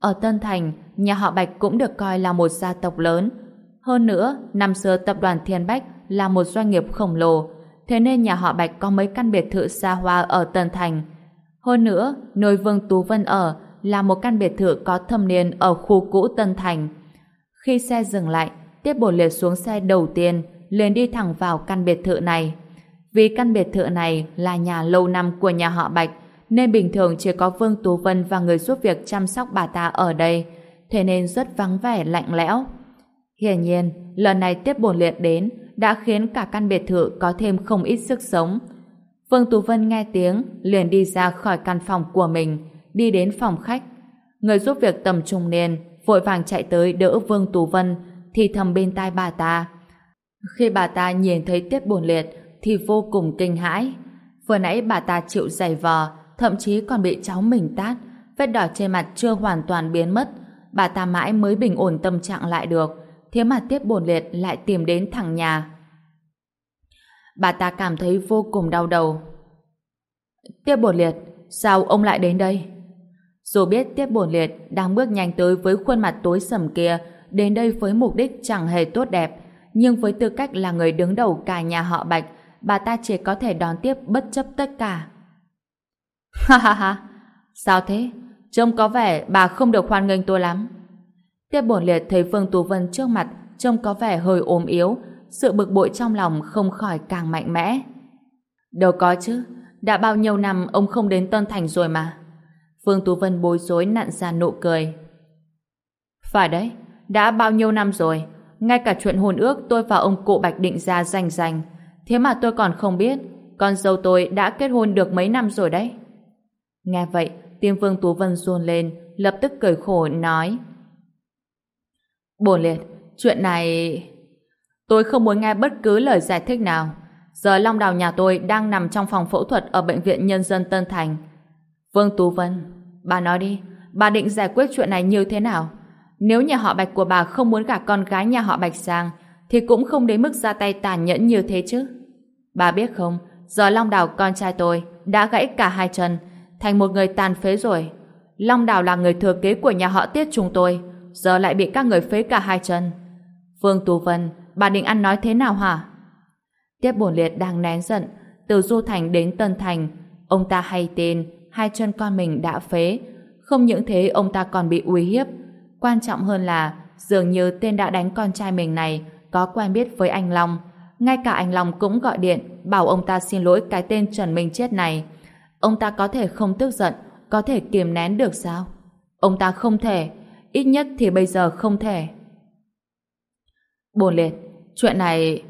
Ở Tân Thành, nhà họ Bạch cũng được coi là một gia tộc lớn. Hơn nữa, năm xưa tập đoàn Thiên Bách là một doanh nghiệp khổng lồ, thế nên nhà họ Bạch có mấy căn biệt thự xa hoa ở Tân Thành. Hơn nữa, nơi Vương Tú Vân ở là một căn biệt thự có thâm niên ở khu cũ Tân Thành. Khi xe dừng lại, tiếp Bổn liệt xuống xe đầu tiên, liền đi thẳng vào căn biệt thự này. Vì căn biệt thự này là nhà lâu năm của nhà họ Bạch, nên bình thường chỉ có Vương Tú Vân và người giúp việc chăm sóc bà ta ở đây, thế nên rất vắng vẻ lạnh lẽo. Hiển nhiên, lần này tiếp bổn liệt đến đã khiến cả căn biệt thự có thêm không ít sức sống. Vương Tú Vân nghe tiếng, liền đi ra khỏi căn phòng của mình, đi đến phòng khách. Người giúp việc tầm trung niên vội vàng chạy tới đỡ Vương Tú Vân, thì thầm bên tai bà ta. Khi bà ta nhìn thấy tiết bổn liệt, thì vô cùng kinh hãi. Vừa nãy bà ta chịu giày vò, thậm chí còn bị cháu mình tát, vết đỏ trên mặt chưa hoàn toàn biến mất. Bà ta mãi mới bình ổn tâm trạng lại được, thế mà tiếp Bồn liệt lại tìm đến thẳng nhà. Bà ta cảm thấy vô cùng đau đầu. Tiếp Bồn liệt, sao ông lại đến đây? Dù biết tiếp Bồn liệt đang bước nhanh tới với khuôn mặt tối sầm kia, đến đây với mục đích chẳng hề tốt đẹp, nhưng với tư cách là người đứng đầu cả nhà họ Bạch, bà ta chỉ có thể đón tiếp bất chấp tất cả. Ha ha ha, sao thế? Trông có vẻ bà không được hoan nghênh tôi lắm. Tiếp bổn liệt thấy Phương Tú Vân trước mặt trông có vẻ hơi ốm yếu, sự bực bội trong lòng không khỏi càng mạnh mẽ. Đâu có chứ, đã bao nhiêu năm ông không đến Tân Thành rồi mà. Phương Tú Vân bối rối nặn ra nụ cười. Phải đấy, đã bao nhiêu năm rồi, ngay cả chuyện hôn ước tôi và ông cụ Bạch định ra rành rành. Thế mà tôi còn không biết, con dâu tôi đã kết hôn được mấy năm rồi đấy. Nghe vậy, tiên Vương Tú Vân run lên, lập tức cười khổ nói. Bổn liệt, chuyện này... Tôi không muốn nghe bất cứ lời giải thích nào. Giờ Long Đào nhà tôi đang nằm trong phòng phẫu thuật ở Bệnh viện Nhân dân Tân Thành. Vương Tú Vân, bà nói đi, bà định giải quyết chuyện này như thế nào? Nếu nhà họ Bạch của bà không muốn gả con gái nhà họ Bạch sang, thì cũng không đến mức ra tay tàn nhẫn như thế chứ. Bà biết không, giờ Long Đào con trai tôi đã gãy cả hai chân, thành một người tàn phế rồi. Long Đào là người thừa kế của nhà họ Tiết chúng tôi, giờ lại bị các người phế cả hai chân. Phương Tú Vân, bà định ăn nói thế nào hả? Tiết Bổn Liệt đang nén giận, từ Du Thành đến Tân Thành, ông ta hay tên, hai chân con mình đã phế. Không những thế ông ta còn bị uy hiếp. Quan trọng hơn là, dường như tên đã đánh con trai mình này có quen biết với anh Long. Ngay cả anh Long cũng gọi điện bảo ông ta xin lỗi cái tên Trần Minh Chết này. Ông ta có thể không tức giận, có thể kiềm nén được sao? Ông ta không thể, ít nhất thì bây giờ không thể. Bồn liệt, chuyện này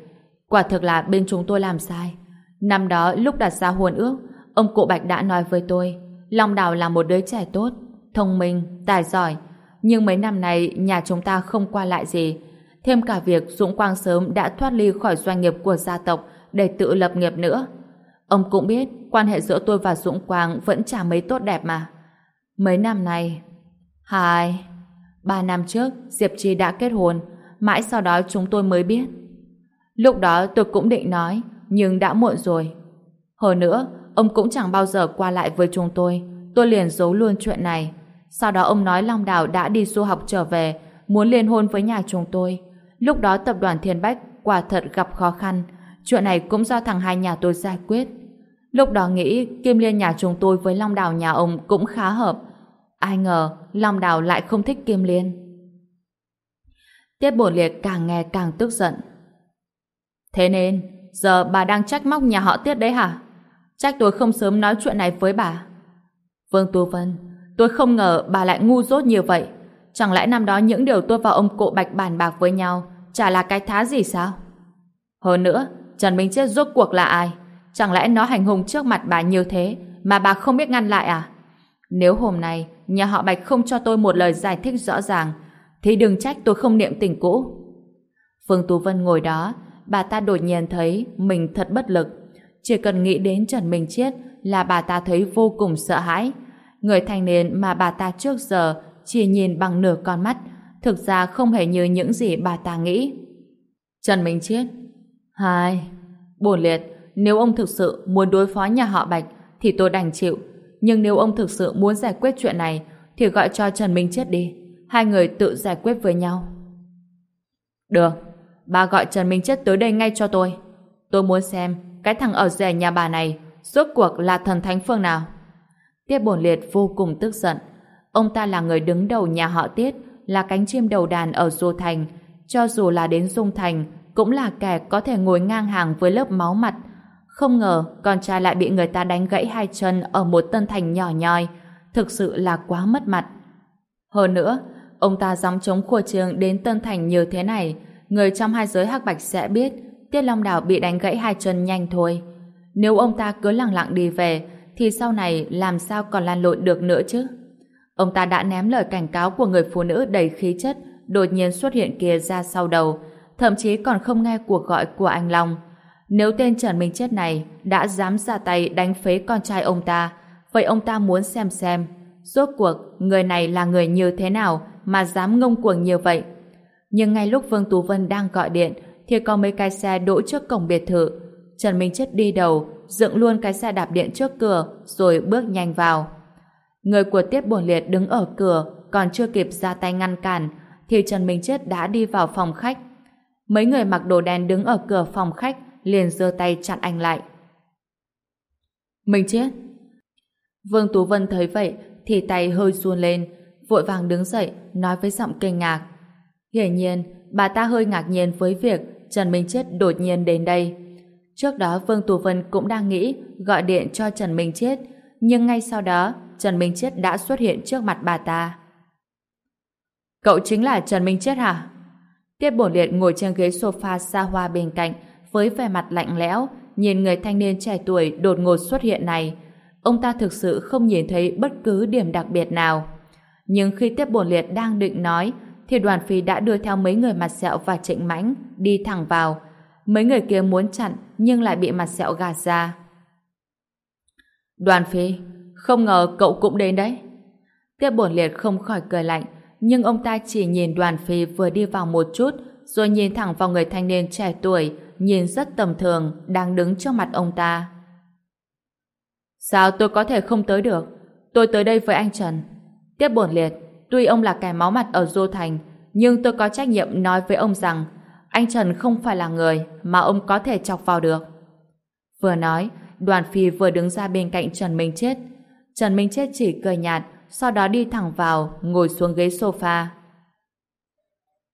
quả thực là bên chúng tôi làm sai. Năm đó lúc đặt ra hôn ước, ông cụ Bạch đã nói với tôi, Long Đào là một đứa trẻ tốt, thông minh, tài giỏi, nhưng mấy năm này nhà chúng ta không qua lại gì. Thêm cả việc Dũng Quang sớm đã thoát ly khỏi doanh nghiệp của gia tộc để tự lập nghiệp nữa. Ông cũng biết quan hệ giữa tôi và Dũng Quang vẫn chả mấy tốt đẹp mà. Mấy năm này... Hai... Ba năm trước, Diệp Chi đã kết hôn, mãi sau đó chúng tôi mới biết. Lúc đó tôi cũng định nói, nhưng đã muộn rồi. Hơn nữa, ông cũng chẳng bao giờ qua lại với chúng tôi, tôi liền giấu luôn chuyện này. Sau đó ông nói Long Đào đã đi du học trở về, muốn liên hôn với nhà chúng tôi. Lúc đó tập đoàn Thiên Bách quả thật gặp khó khăn, chuyện này cũng do thằng hai nhà tôi giải quyết. Lúc đó nghĩ Kim Liên nhà chúng tôi với Long Đào nhà ông cũng khá hợp. Ai ngờ Long Đào lại không thích Kim Liên. Tiết bổn liệt càng nghe càng tức giận. Thế nên, giờ bà đang trách móc nhà họ Tiết đấy hả? Trách tôi không sớm nói chuyện này với bà. Vương Tu Vân, tôi không ngờ bà lại ngu dốt như vậy. Chẳng lẽ năm đó những điều tôi và ông cụ Bạch bàn bạc với nhau chả là cái thá gì sao? Hơn nữa, Trần Minh Chết rốt cuộc là ai? Chẳng lẽ nó hành hung trước mặt bà như thế mà bà không biết ngăn lại à? Nếu hôm nay nhà họ Bạch không cho tôi một lời giải thích rõ ràng, thì đừng trách tôi không niệm tình cũ. Phương Tú Vân ngồi đó, bà ta đột nhiên thấy mình thật bất lực. Chỉ cần nghĩ đến Trần Minh Chiết là bà ta thấy vô cùng sợ hãi. Người thanh niên mà bà ta trước giờ chỉ nhìn bằng nửa con mắt, thực ra không hề như những gì bà ta nghĩ. Trần Minh Chiết Hai Bổn liệt Nếu ông thực sự muốn đối phó nhà họ Bạch thì tôi đành chịu. Nhưng nếu ông thực sự muốn giải quyết chuyện này thì gọi cho Trần Minh chết đi. Hai người tự giải quyết với nhau. Được. Bà gọi Trần Minh Chết tới đây ngay cho tôi. Tôi muốn xem cái thằng ở rẻ nhà bà này rốt cuộc là thần thánh phương nào. Tiết bổn liệt vô cùng tức giận. Ông ta là người đứng đầu nhà họ Tiết, là cánh chim đầu đàn ở Du Thành. Cho dù là đến Dung Thành, cũng là kẻ có thể ngồi ngang hàng với lớp máu mặt. Không ngờ con trai lại bị người ta đánh gãy hai chân ở một tân thành nhỏ nhoi. Thực sự là quá mất mặt. Hơn nữa, ông ta dám chống khua trường đến tân thành như thế này, người trong hai giới hắc bạch sẽ biết Tiết Long Đào bị đánh gãy hai chân nhanh thôi. Nếu ông ta cứ lặng lặng đi về, thì sau này làm sao còn lan lộn được nữa chứ? Ông ta đã ném lời cảnh cáo của người phụ nữ đầy khí chất đột nhiên xuất hiện kia ra sau đầu, thậm chí còn không nghe cuộc gọi của anh Long. Nếu tên Trần Minh Chết này đã dám ra tay đánh phế con trai ông ta, vậy ông ta muốn xem xem, rốt cuộc người này là người như thế nào mà dám ngông cuồng như vậy nhưng ngay lúc Vương Tú Vân đang gọi điện thì có mấy cái xe đỗ trước cổng biệt thự. Trần Minh Chất đi đầu, dựng luôn cái xe đạp điện trước cửa rồi bước nhanh vào. Người của Tiết Bổn Liệt đứng ở cửa còn chưa kịp ra tay ngăn cản thì Trần Minh Chết đã đi vào phòng khách. Mấy người mặc đồ đen đứng ở cửa phòng khách liền giơ tay chặn anh lại. Minh Chết Vương Tú Vân thấy vậy thì tay hơi run lên vội vàng đứng dậy nói với giọng kinh ngạc Hiển nhiên, bà ta hơi ngạc nhiên với việc Trần Minh Chết đột nhiên đến đây. Trước đó Vương Tú Vân cũng đang nghĩ gọi điện cho Trần Minh Chết, nhưng ngay sau đó Trần Minh Chết đã xuất hiện trước mặt bà ta. Cậu chính là Trần Minh Chết hả? Tiết bổn liệt ngồi trên ghế sofa xa hoa bên cạnh với vẻ mặt lạnh lẽo nhìn người thanh niên trẻ tuổi đột ngột xuất hiện này. Ông ta thực sự không nhìn thấy bất cứ điểm đặc biệt nào. Nhưng khi Tiết bổn liệt đang định nói thì đoàn phi đã đưa theo mấy người mặt sẹo và trịnh mãnh đi thẳng vào. Mấy người kia muốn chặn nhưng lại bị mặt sẹo gạt ra. Đoàn phi, không ngờ cậu cũng đến đấy. Tiết bổn liệt không khỏi cười lạnh, nhưng ông ta chỉ nhìn đoàn phi vừa đi vào một chút, rồi nhìn thẳng vào người thanh niên trẻ tuổi, nhìn rất tầm thường, đang đứng trước mặt ông ta. Sao tôi có thể không tới được? Tôi tới đây với anh Trần. Tiếp bổn liệt, Tuy ông là kẻ máu mặt ở Dô Thành, nhưng tôi có trách nhiệm nói với ông rằng anh Trần không phải là người mà ông có thể chọc vào được. Vừa nói, đoàn phi vừa đứng ra bên cạnh Trần Minh Chết. Trần Minh Chết chỉ cười nhạt, sau đó đi thẳng vào, ngồi xuống ghế sofa.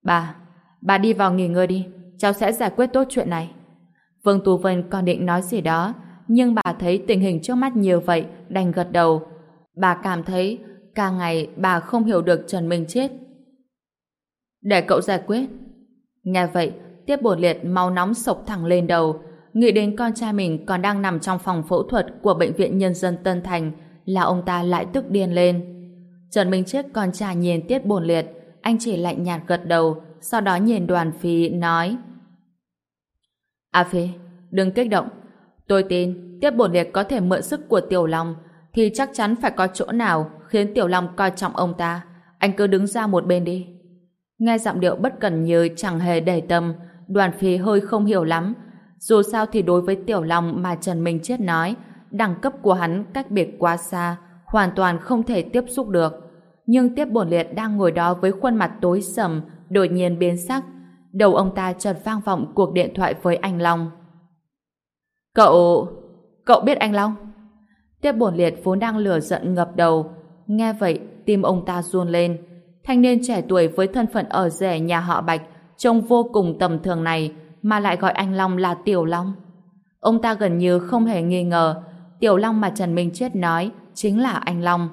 Bà, bà đi vào nghỉ ngơi đi, cháu sẽ giải quyết tốt chuyện này. Vương Tú Vân còn định nói gì đó, nhưng bà thấy tình hình trước mắt nhiều vậy, đành gật đầu. Bà cảm thấy càng ngày bà không hiểu được Trần Minh chết. Để cậu giải quyết. Nghe vậy, tiếp bổn liệt máu nóng sộc thẳng lên đầu. nghĩ đến con trai mình còn đang nằm trong phòng phẫu thuật của Bệnh viện Nhân dân Tân Thành là ông ta lại tức điên lên. Trần Minh Chiết còn trà nhìn tiết buồn liệt, anh chỉ lạnh nhạt gật đầu, sau đó nhìn đoàn phi nói A Phi, đừng kích động. Tôi tin tiết buồn liệt có thể mượn sức của Tiểu Long thì chắc chắn phải có chỗ nào khiến Tiểu Long coi trọng ông ta. Anh cứ đứng ra một bên đi. Nghe giọng điệu bất cần như chẳng hề để tâm, đoàn phi hơi không hiểu lắm. Dù sao thì đối với Tiểu Long mà Trần Minh Chết nói, đẳng cấp của hắn cách biệt quá xa, hoàn toàn không thể tiếp xúc được. Nhưng tiếp bổn liệt đang ngồi đó với khuôn mặt tối sầm, đột nhiên biến sắc. Đầu ông ta chợt vang vọng cuộc điện thoại với anh Long. Cậu... cậu biết anh Long? Tiếp bổn liệt vốn đang lửa giận ngập đầu. Nghe vậy, tim ông ta run lên. Thanh niên trẻ tuổi với thân phận ở rẻ nhà họ Bạch trông vô cùng tầm thường này mà lại gọi anh Long là Tiểu Long. Ông ta gần như không hề nghi ngờ Tiểu Long mà Trần Minh Chết nói chính là anh Long.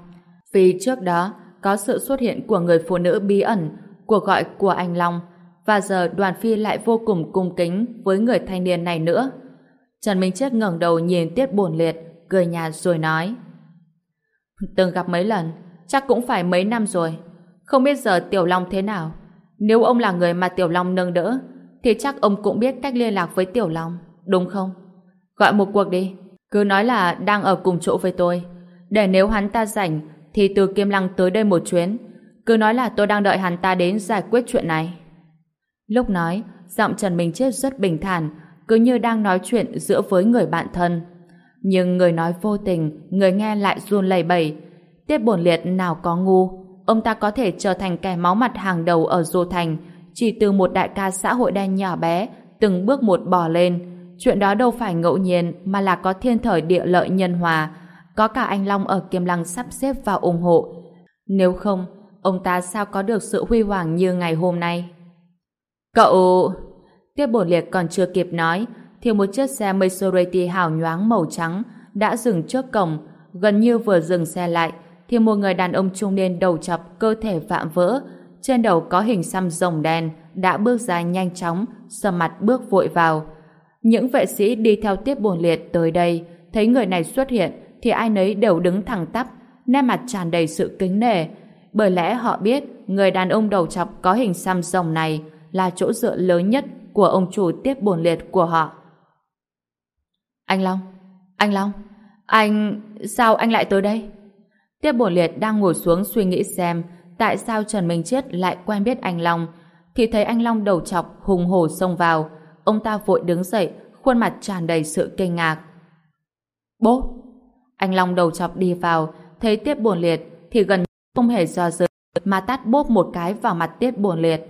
Vì trước đó có sự xuất hiện của người phụ nữ bí ẩn, cuộc gọi của anh Long, và giờ đoàn phi lại vô cùng cung kính với người thanh niên này nữa. Trần Minh Chết ngẩng đầu nhìn Tiết buồn liệt, cười nhạt rồi nói Từng gặp mấy lần, chắc cũng phải mấy năm rồi. Không biết giờ Tiểu Long thế nào. Nếu ông là người mà Tiểu Long nâng đỡ, thì chắc ông cũng biết cách liên lạc với Tiểu Long, đúng không? Gọi một cuộc đi. Cứ nói là đang ở cùng chỗ với tôi. Để nếu hắn ta rảnh, thì từ Kim Lăng tới đây một chuyến. Cứ nói là tôi đang đợi hắn ta đến giải quyết chuyện này. Lúc nói, giọng Trần Minh Chết rất bình thản, cứ như đang nói chuyện giữa với người bạn thân. Nhưng người nói vô tình, người nghe lại run lẩy bẩy. Tiết bổn liệt nào có ngu, ông ta có thể trở thành kẻ máu mặt hàng đầu ở Dô Thành, chỉ từ một đại ca xã hội đen nhỏ bé, từng bước một bò lên. Chuyện đó đâu phải ngẫu nhiên mà là có thiên thời địa lợi nhân hòa, có cả anh Long ở Kiêm Lăng sắp xếp và ủng hộ. Nếu không, ông ta sao có được sự huy hoàng như ngày hôm nay? Cậu... Tiếp bổn liệt còn chưa kịp nói, thì một chiếc xe Maserati hào nhoáng màu trắng đã dừng trước cổng, gần như vừa dừng xe lại, thì một người đàn ông trung niên đầu chọc cơ thể vạm vỡ, trên đầu có hình xăm rồng đen, đã bước ra nhanh chóng, sầm mặt bước vội vào. Những vệ sĩ đi theo tiếp buồn liệt tới đây, thấy người này xuất hiện thì ai nấy đều đứng thẳng tắp, nét mặt tràn đầy sự kính nể. Bởi lẽ họ biết người đàn ông đầu chọc có hình xăm rồng này là chỗ dựa lớn nhất của ông chủ tiếp buồn liệt của họ. Anh Long, anh Long, anh... sao anh lại tới đây? Tiếp buồn liệt đang ngồi xuống suy nghĩ xem tại sao Trần Minh Chết lại quen biết anh Long thì thấy anh Long đầu chọc hùng hổ xông vào Ông ta vội đứng dậy, khuôn mặt tràn đầy sự kinh ngạc. Bố! Anh Long đầu chọc đi vào, thấy Tiết buồn liệt, thì gần không hề do dự, mà tát bốp một cái vào mặt Tiết buồn liệt.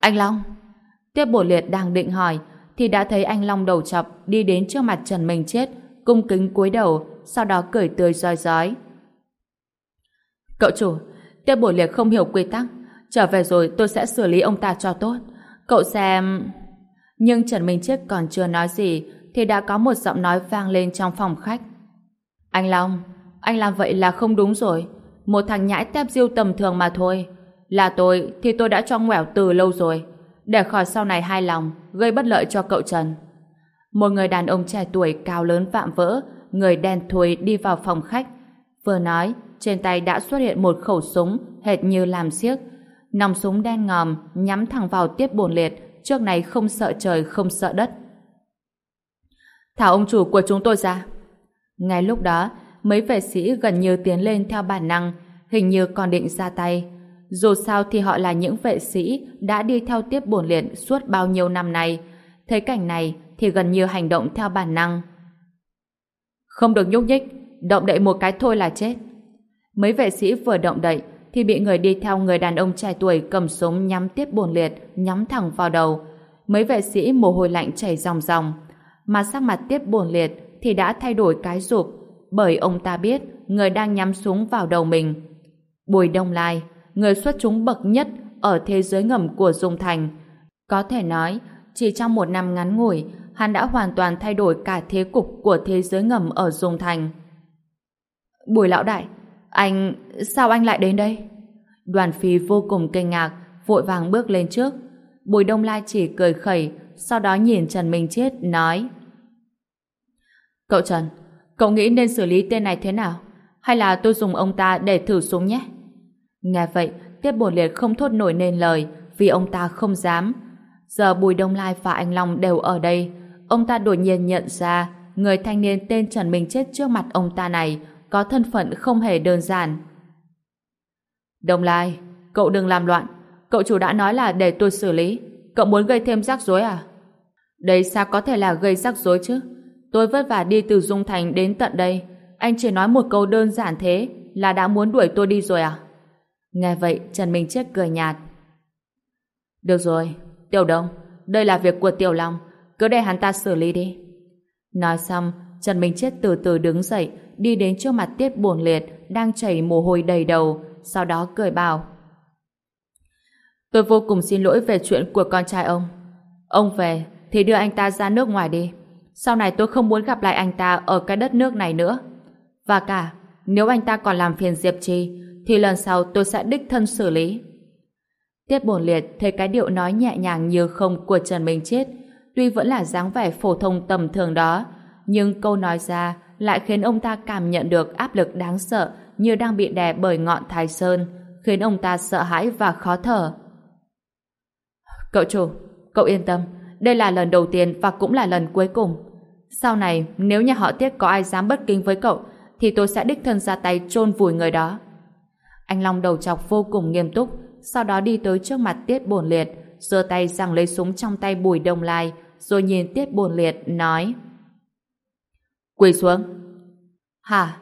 Anh Long! Tiết buồn liệt đang định hỏi, thì đã thấy anh Long đầu chọc đi đến trước mặt Trần Minh Chết, cung kính cúi đầu, sau đó cười tươi roi rói. Cậu chủ, Tiết buồn liệt không hiểu quy tắc, trở về rồi tôi sẽ xử lý ông ta cho tốt. Cậu xem... Nhưng Trần Minh Chiết còn chưa nói gì thì đã có một giọng nói vang lên trong phòng khách. Anh Long, anh làm vậy là không đúng rồi. Một thằng nhãi tép diêu tầm thường mà thôi. Là tôi thì tôi đã cho ngoẻo từ lâu rồi. Để khỏi sau này hai lòng, gây bất lợi cho cậu Trần. Một người đàn ông trẻ tuổi cao lớn vạm vỡ, người đen thui đi vào phòng khách. Vừa nói, trên tay đã xuất hiện một khẩu súng hệt như làm xiếc. Nòng súng đen ngòm nhắm thẳng vào tiết bồn liệt trước này không sợ trời không sợ đất. Thảo ông chủ của chúng tôi ra. Ngay lúc đó, mấy vệ sĩ gần như tiến lên theo bản năng, hình như còn định ra tay. Dù sao thì họ là những vệ sĩ đã đi theo tiếp bổn liệt suốt bao nhiêu năm nay. Thấy cảnh này thì gần như hành động theo bản năng. Không được nhúc nhích, động đậy một cái thôi là chết. Mấy vệ sĩ vừa động đậy thì bị người đi theo người đàn ông trẻ tuổi cầm súng nhắm tiếp buồn liệt, nhắm thẳng vào đầu. Mấy vệ sĩ mồ hôi lạnh chảy ròng ròng. Mà sắc mặt tiếp buồn liệt thì đã thay đổi cái rụp, bởi ông ta biết người đang nhắm súng vào đầu mình. Bùi Đông Lai, người xuất chúng bậc nhất ở thế giới ngầm của Dung Thành. Có thể nói, chỉ trong một năm ngắn ngủi, hắn đã hoàn toàn thay đổi cả thế cục của thế giới ngầm ở Dung Thành. Bùi lão đại, anh... sao anh lại đến đây? Đoàn phi vô cùng kinh ngạc, vội vàng bước lên trước. Bùi Đông Lai chỉ cười khẩy, sau đó nhìn Trần Minh Chết nói Cậu Trần, cậu nghĩ nên xử lý tên này thế nào? Hay là tôi dùng ông ta để thử súng nhé? Nghe vậy, Tiết Bồn Liệt không thốt nổi nên lời vì ông ta không dám. Giờ Bùi Đông Lai và Anh Long đều ở đây. Ông ta đột nhiên nhận ra người thanh niên tên Trần Minh Chết trước mặt ông ta này có thân phận không hề đơn giản. Đông Lai, cậu đừng làm loạn. Cậu chủ đã nói là để tôi xử lý. Cậu muốn gây thêm rắc rối à? Đây sao có thể là gây rắc rối chứ? Tôi vất vả đi từ Dung Thành đến tận đây. Anh chỉ nói một câu đơn giản thế là đã muốn đuổi tôi đi rồi à? Nghe vậy, Trần Minh Chết cười nhạt. Được rồi, Tiểu Đông, đây là việc của Tiểu Long. Cứ để hắn ta xử lý đi. Nói xong, Trần Minh Chết từ từ đứng dậy, đi đến trước mặt Tiết Buồn Liệt, đang chảy mồ hôi đầy đầu, sau đó cười bảo. Tôi vô cùng xin lỗi về chuyện của con trai ông. Ông về thì đưa anh ta ra nước ngoài đi. Sau này tôi không muốn gặp lại anh ta ở cái đất nước này nữa. Và cả, nếu anh ta còn làm phiền Diệp Trì, thì lần sau tôi sẽ đích thân xử lý. Tiết bổn liệt thấy cái điệu nói nhẹ nhàng như không của Trần Minh Chết, tuy vẫn là dáng vẻ phổ thông tầm thường đó, nhưng câu nói ra lại khiến ông ta cảm nhận được áp lực đáng sợ như đang bị đè bởi ngọn thái sơn, khiến ông ta sợ hãi và khó thở. Cậu chủ, cậu yên tâm, đây là lần đầu tiên và cũng là lần cuối cùng. Sau này, nếu nhà họ Tiết có ai dám bất kính với cậu, thì tôi sẽ đích thân ra tay chôn vùi người đó. Anh Long đầu chọc vô cùng nghiêm túc, sau đó đi tới trước mặt Tiết Bồn Liệt, giơ tay giằng lấy súng trong tay Bùi Đông Lai, rồi nhìn Tiết Bồn Liệt, nói Quỳ xuống. Hả?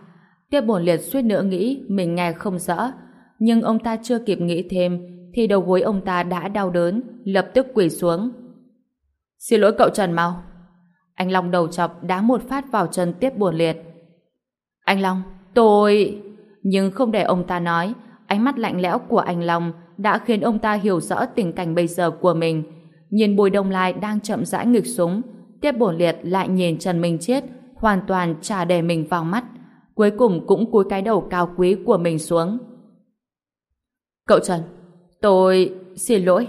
Tiếp bổn Liệt suýt nữa nghĩ mình nghe không rõ, nhưng ông ta chưa kịp nghĩ thêm, thì đầu gối ông ta đã đau đớn, lập tức quỳ xuống. Xin lỗi cậu Trần mau. Anh Long đầu chọc đá một phát vào chân tiếp bổn Liệt. Anh Long, tôi... Nhưng không để ông ta nói, ánh mắt lạnh lẽo của anh Long đã khiến ông ta hiểu rõ tình cảnh bây giờ của mình. Nhìn Bùi Đông Lai đang chậm rãi nghịch súng, Tiếp Bổn Liệt lại nhìn Trần Minh Chết, hoàn toàn trả để mình vào mắt. Cuối cùng cũng cúi cái đầu cao quý của mình xuống. Cậu Trần, tôi xin lỗi.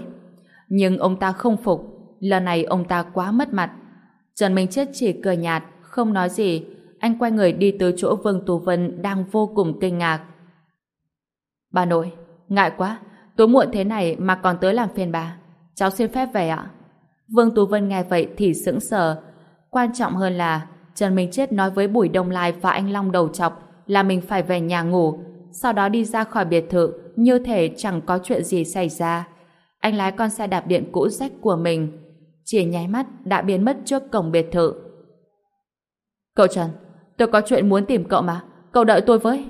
Nhưng ông ta không phục. Lần này ông ta quá mất mặt. Trần Minh Chết chỉ cười nhạt, không nói gì, anh quay người đi tới chỗ Vương Tú Vân đang vô cùng kinh ngạc. Bà nội, ngại quá, tối muộn thế này mà còn tới làm phiền bà. Cháu xin phép về ạ. Vương Tú Vân nghe vậy thì sững sờ. Quan trọng hơn là Trần Minh Chết nói với Bùi Đông Lai và anh Long đầu chọc là mình phải về nhà ngủ, sau đó đi ra khỏi biệt thự như thể chẳng có chuyện gì xảy ra. Anh lái con xe đạp điện cũ rách của mình, chỉ nháy mắt đã biến mất trước cổng biệt thự. Cậu Trần, Tôi có chuyện muốn tìm cậu mà. Cậu đợi tôi với.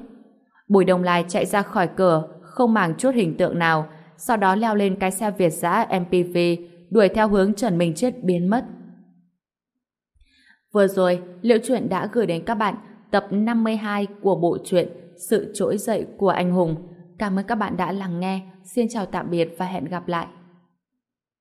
Bùi Đông Lai chạy ra khỏi cửa, không màng chút hình tượng nào, sau đó leo lên cái xe Việt giã MPV, đuổi theo hướng Trần Minh Chết biến mất. Vừa rồi, Liệu Chuyện đã gửi đến các bạn tập 52 của bộ truyện Sự trỗi dậy của anh hùng. Cảm ơn các bạn đã lắng nghe. Xin chào tạm biệt và hẹn gặp lại.